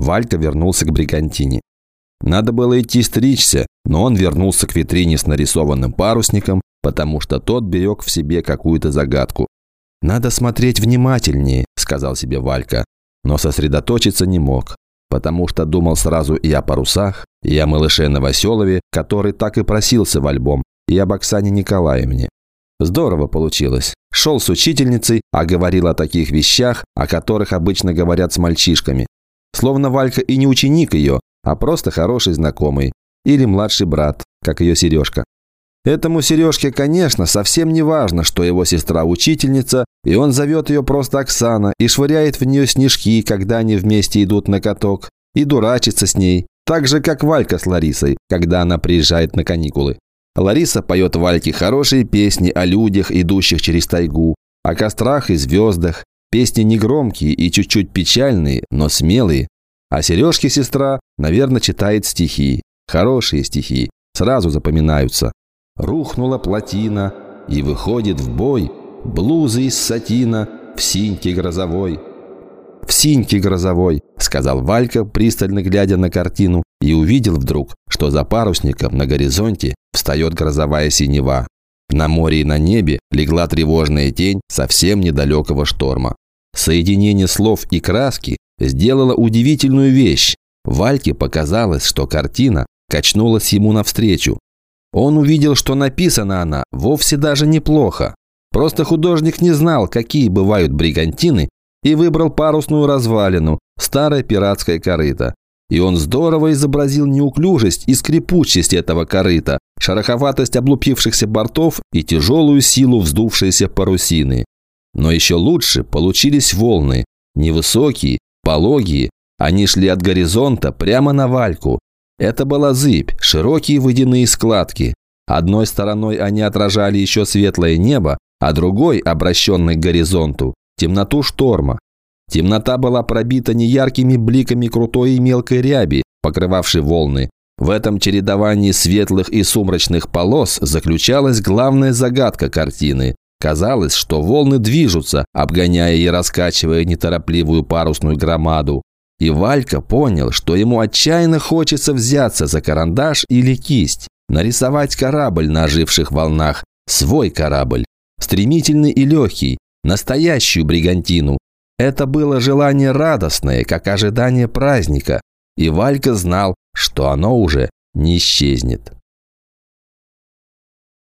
Валька вернулся к бригантине. Надо было идти стричься, но он вернулся к витрине с нарисованным парусником, потому что тот берег в себе какую-то загадку. «Надо смотреть внимательнее», – сказал себе Валька, но сосредоточиться не мог, потому что думал сразу и о парусах, и о малыше Новоселове, который так и просился в альбом, и об Оксане Николаевне. Здорово получилось. Шел с учительницей, а говорил о таких вещах, о которых обычно говорят с мальчишками. Словно Валька и не ученик ее, а просто хороший знакомый. Или младший брат, как ее Сережка. Этому Сережке, конечно, совсем не важно, что его сестра учительница, и он зовет ее просто Оксана и швыряет в нее снежки, когда они вместе идут на каток, и дурачится с ней, так же, как Валька с Ларисой, когда она приезжает на каникулы. Лариса поет Вальке хорошие песни о людях, идущих через тайгу, о кострах и звездах. Песни негромкие и чуть-чуть печальные, но смелые. А Сережке сестра, наверное, читает стихи. Хорошие стихи, сразу запоминаются. Рухнула плотина, и выходит в бой блузы из сатина в синьке грозовой. «В синьке грозовой», – сказал Валька, пристально глядя на картину, и увидел вдруг, что за парусником на горизонте встает грозовая синева. На море и на небе легла тревожная тень совсем недалекого шторма. Соединение слов и краски сделало удивительную вещь. Вальке показалось, что картина качнулась ему навстречу. Он увидел, что написана она вовсе даже неплохо. Просто художник не знал, какие бывают бригантины, и выбрал парусную развалину, старое пиратское корыто. И он здорово изобразил неуклюжесть и скрипучесть этого корыта, шероховатость облупившихся бортов и тяжелую силу вздувшейся парусины. Но еще лучше получились волны, невысокие, пологие, они шли от горизонта прямо на вальку. Это была зыбь, широкие водяные складки. Одной стороной они отражали еще светлое небо, а другой, обращенный к горизонту, темноту шторма. Темнота была пробита неяркими бликами крутой и мелкой ряби, покрывавшей волны. В этом чередовании светлых и сумрачных полос заключалась главная загадка картины. Казалось, что волны движутся, обгоняя и раскачивая неторопливую парусную громаду. И Валька понял, что ему отчаянно хочется взяться за карандаш или кисть, нарисовать корабль на оживших волнах, свой корабль, стремительный и легкий, настоящую бригантину. Это было желание радостное, как ожидание праздника, и Валька знал, что оно уже не исчезнет.